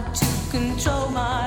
to control my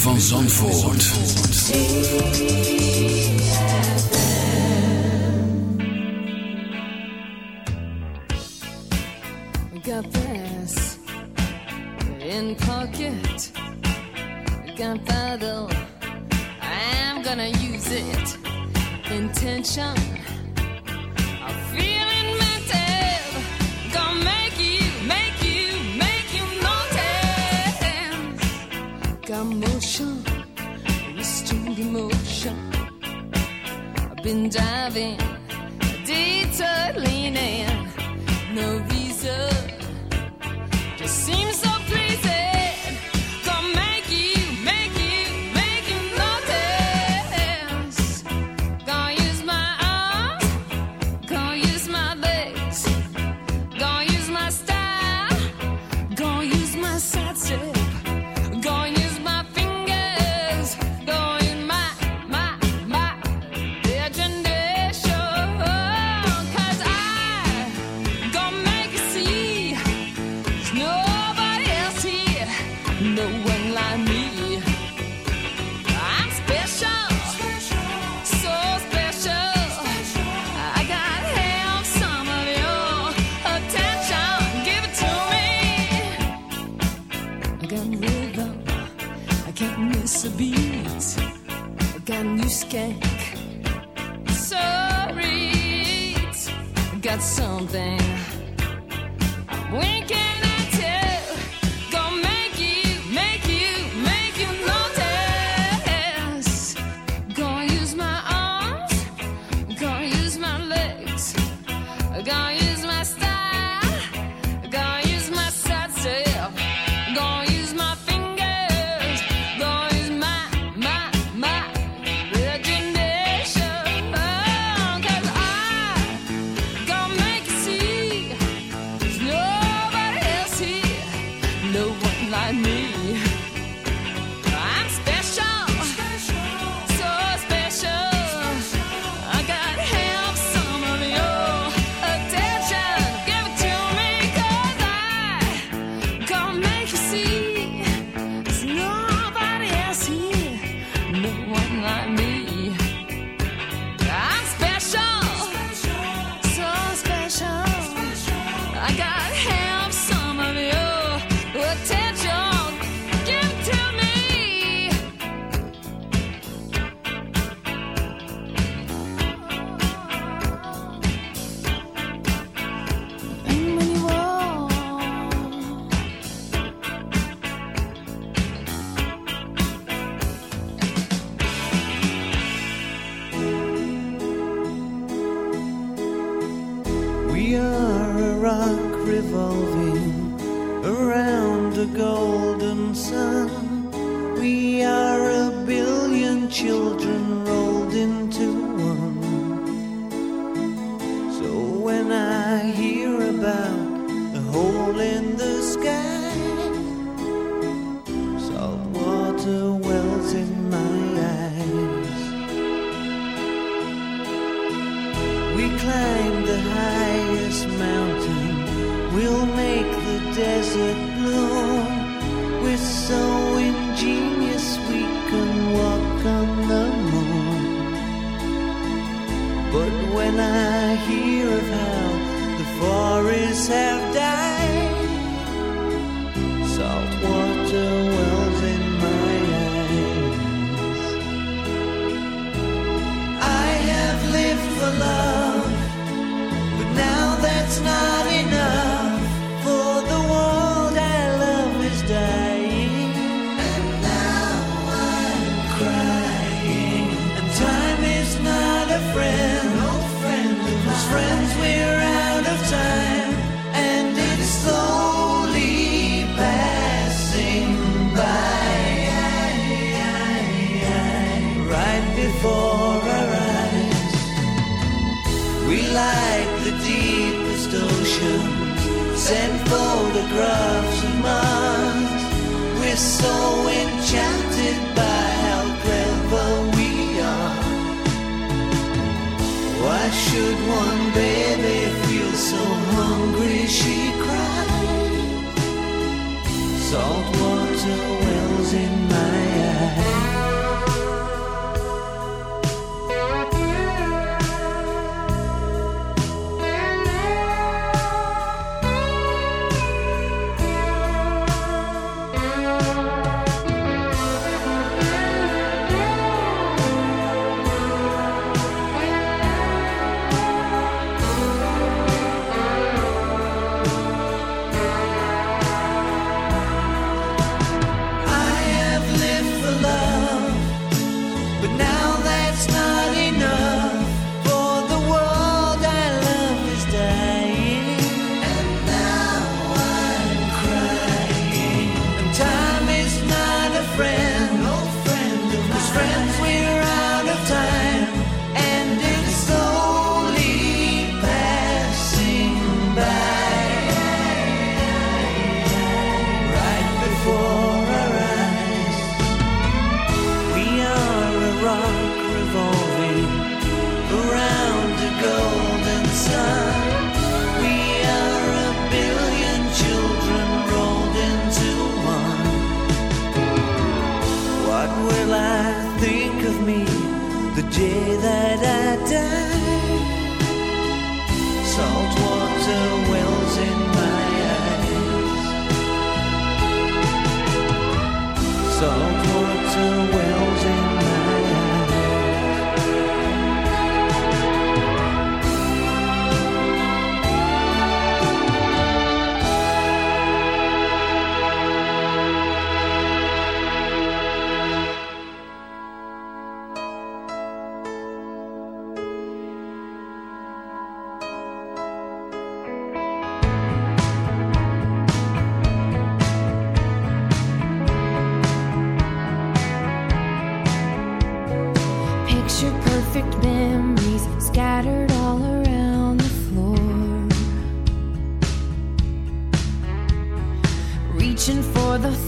van Zandvoort. Got something.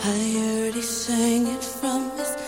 I he sang it from his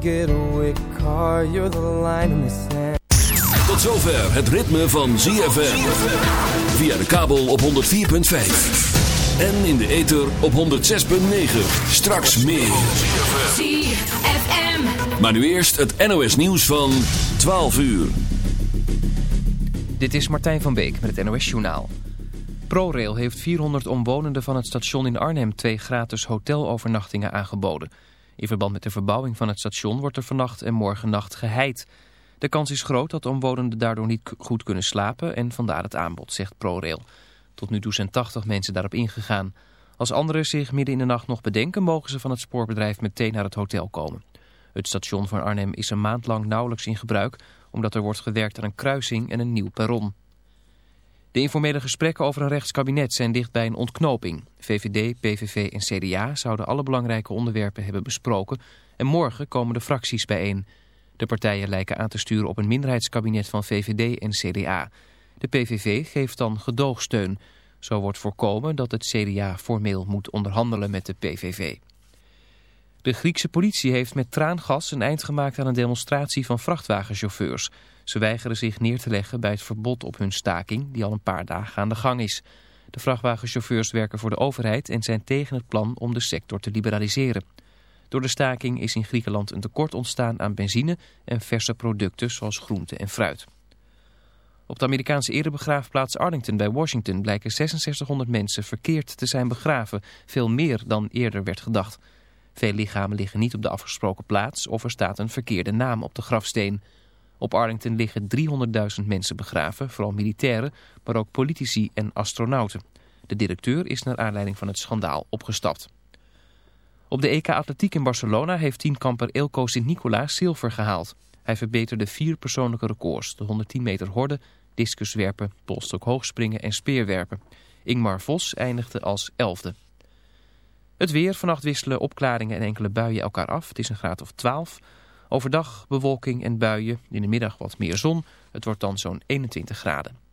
Getaway car. You're the line in the sand. Tot zover het ritme van ZFM. Via de kabel op 104.5. En in de ether op 106.9. Straks meer. ZFM. Maar nu eerst het NOS nieuws van 12 uur. Dit is Martijn van Beek met het NOS Journaal. ProRail heeft 400 omwonenden van het station in Arnhem twee gratis hotelovernachtingen aangeboden. In verband met de verbouwing van het station wordt er vannacht en morgennacht geheid. De kans is groot dat omwonenden daardoor niet goed kunnen slapen en vandaar het aanbod, zegt ProRail. Tot nu toe zijn 80 mensen daarop ingegaan. Als anderen zich midden in de nacht nog bedenken, mogen ze van het spoorbedrijf meteen naar het hotel komen. Het station van Arnhem is een maand lang nauwelijks in gebruik, omdat er wordt gewerkt aan een kruising en een nieuw perron. De informele gesprekken over een rechtskabinet zijn dicht bij een ontknoping. VVD, PVV en CDA zouden alle belangrijke onderwerpen hebben besproken... en morgen komen de fracties bijeen. De partijen lijken aan te sturen op een minderheidskabinet van VVD en CDA. De PVV geeft dan gedoogsteun. Zo wordt voorkomen dat het CDA formeel moet onderhandelen met de PVV. De Griekse politie heeft met traangas een eind gemaakt aan een demonstratie van vrachtwagenchauffeurs. Ze weigeren zich neer te leggen bij het verbod op hun staking, die al een paar dagen aan de gang is. De vrachtwagenchauffeurs werken voor de overheid en zijn tegen het plan om de sector te liberaliseren. Door de staking is in Griekenland een tekort ontstaan aan benzine en verse producten zoals groente en fruit. Op de Amerikaanse erebegraafplaats Arlington bij Washington blijken 6600 mensen verkeerd te zijn begraven, veel meer dan eerder werd gedacht. Veel lichamen liggen niet op de afgesproken plaats of er staat een verkeerde naam op de grafsteen. Op Arlington liggen 300.000 mensen begraven, vooral militairen, maar ook politici en astronauten. De directeur is naar aanleiding van het schandaal opgestapt. Op de EK Atletiek in Barcelona heeft tienkamper Ilko Sint-Nicolaas zilver gehaald. Hij verbeterde vier persoonlijke records, de 110 meter horde, discuswerpen, polstok hoogspringen en speerwerpen. Ingmar Vos eindigde als elfde. Het weer, vannacht wisselen opklaringen en enkele buien elkaar af. Het is een graad of 12. Overdag bewolking en buien. In de middag wat meer zon. Het wordt dan zo'n 21 graden.